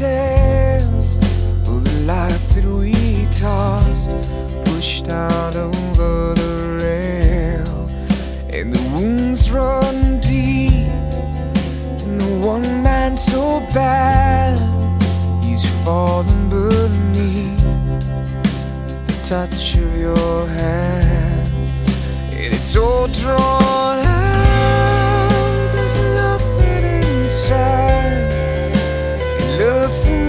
sails of the life that we tossed, pushed out over the rail, and the wounds run deep. And the one man so bad, he's fallen beneath the touch of your hand, and it's all drawn.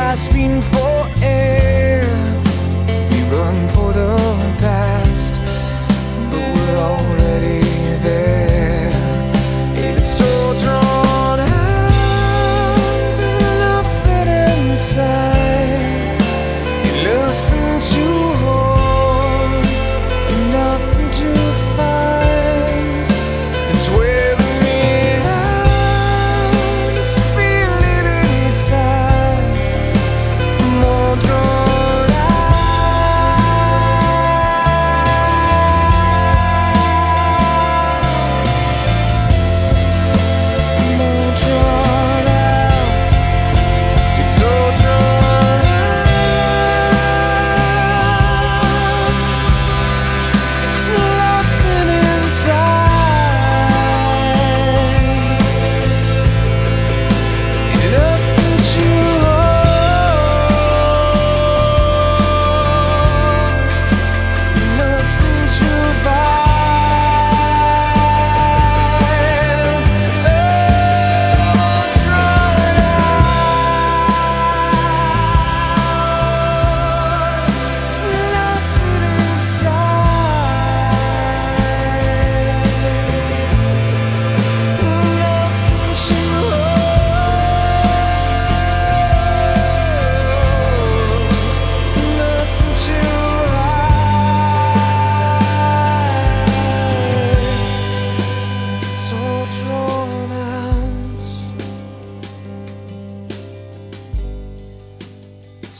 gasping for air. We run for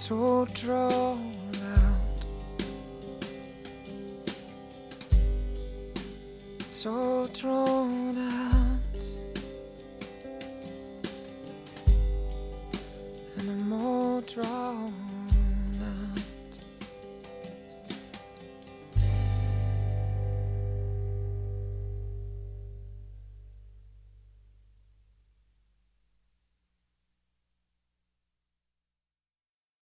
so drawn out, so drawn out, and I'm all drawn.